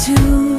to